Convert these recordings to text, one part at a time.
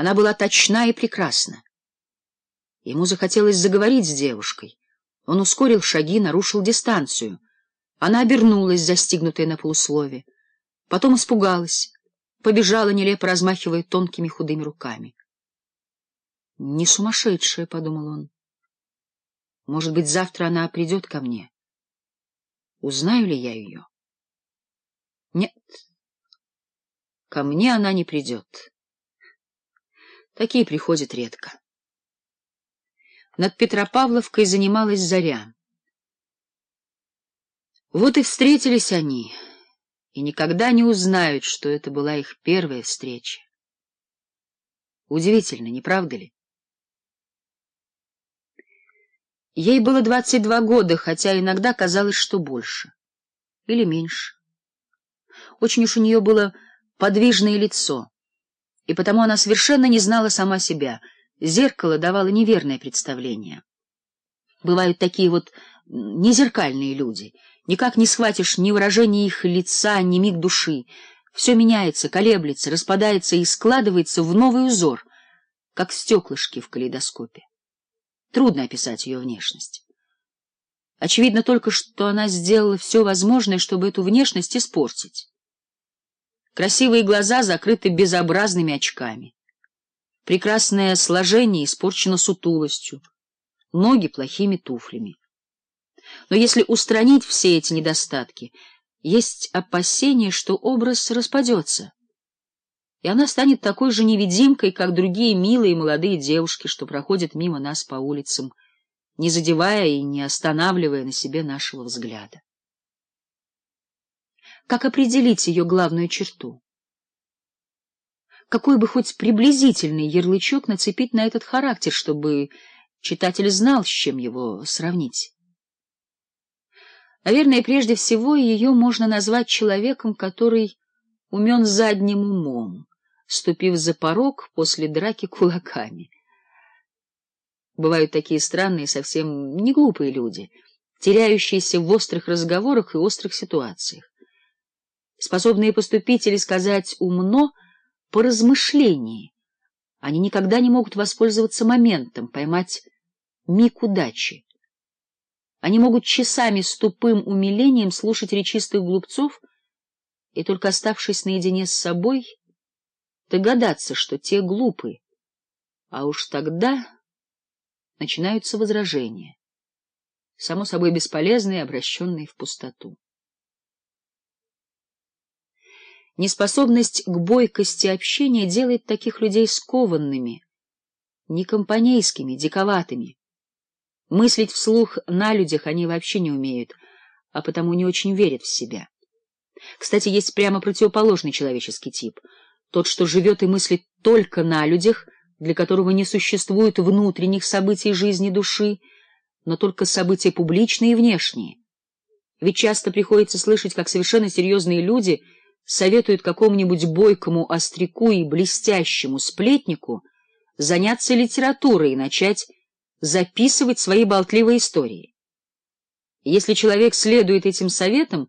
Она была точна и прекрасна. Ему захотелось заговорить с девушкой. Он ускорил шаги, нарушил дистанцию. Она обернулась, застигнутая на полуслове. Потом испугалась. Побежала, нелепо размахивая тонкими худыми руками. «Не сумасшедшая», — подумал он. «Может быть, завтра она придет ко мне. Узнаю ли я ее?» «Нет, ко мне она не придет». Такие приходят редко. Над Петропавловкой занималась заря. Вот и встретились они, и никогда не узнают, что это была их первая встреча. Удивительно, не правда ли? Ей было 22 года, хотя иногда казалось, что больше. Или меньше. Очень уж у нее было подвижное лицо и потому она совершенно не знала сама себя. Зеркало давало неверное представление. Бывают такие вот незеркальные люди. Никак не схватишь ни выражение их лица, ни миг души. Все меняется, колеблется, распадается и складывается в новый узор, как стеклышки в калейдоскопе. Трудно описать ее внешность. Очевидно только, что она сделала все возможное, чтобы эту внешность испортить. Красивые глаза закрыты безобразными очками. Прекрасное сложение испорчено сутулостью, ноги плохими туфлями. Но если устранить все эти недостатки, есть опасение, что образ распадется, и она станет такой же невидимкой, как другие милые молодые девушки, что проходят мимо нас по улицам, не задевая и не останавливая на себе нашего взгляда. Как определить ее главную черту? Какой бы хоть приблизительный ярлычок нацепить на этот характер, чтобы читатель знал, с чем его сравнить? Наверное, прежде всего ее можно назвать человеком, который умен задним умом, ступив за порог после драки кулаками. Бывают такие странные, совсем не глупые люди, теряющиеся в острых разговорах и острых ситуациях способные поступить или сказать умно по размышлении. Они никогда не могут воспользоваться моментом, поймать миг удачи. Они могут часами с тупым умилением слушать речистых глупцов, и только оставшись наедине с собой, догадаться, что те глупы, а уж тогда начинаются возражения, само собой бесполезные, обращенные в пустоту. Неспособность к бойкости общения делает таких людей скованными, некомпанейскими, диковатыми. Мыслить вслух на людях они вообще не умеют, а потому не очень верят в себя. Кстати, есть прямо противоположный человеческий тип. Тот, что живет и мыслит только на людях, для которого не существует внутренних событий жизни души, но только события публичные и внешние. Ведь часто приходится слышать, как совершенно серьезные люди — советует какому-нибудь бойкому остряку и блестящему сплетнику заняться литературой и начать записывать свои болтливые истории. Если человек следует этим советам,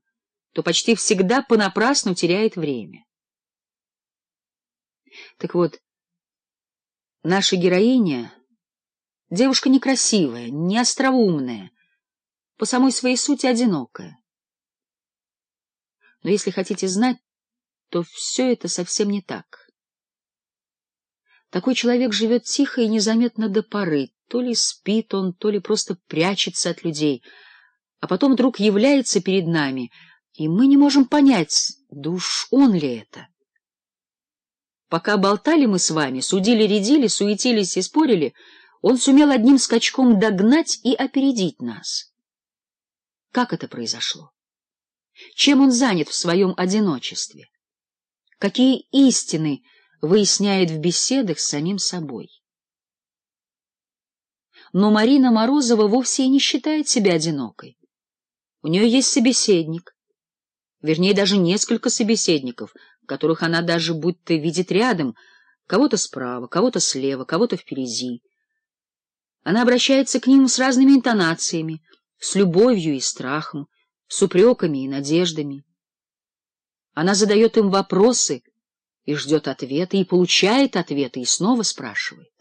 то почти всегда понапрасну теряет время. Так вот, наша героиня — девушка некрасивая, не остроумная, по самой своей сути одинокая. Но если хотите знать, то все это совсем не так. Такой человек живет тихо и незаметно до поры, то ли спит он, то ли просто прячется от людей, а потом вдруг является перед нами, и мы не можем понять, душ он ли это. Пока болтали мы с вами, судили-редили, суетились и спорили, он сумел одним скачком догнать и опередить нас. Как это произошло? Чем он занят в своем одиночестве? какие истины выясняет в беседах с самим собой. Но Марина Морозова вовсе и не считает себя одинокой. У нее есть собеседник, вернее, даже несколько собеседников, которых она даже будто видит рядом, кого-то справа, кого-то слева, кого-то впереди. Она обращается к ним с разными интонациями, с любовью и страхом, с упреками и надеждами. Она задает им вопросы и ждет ответа, и получает ответы, и снова спрашивает.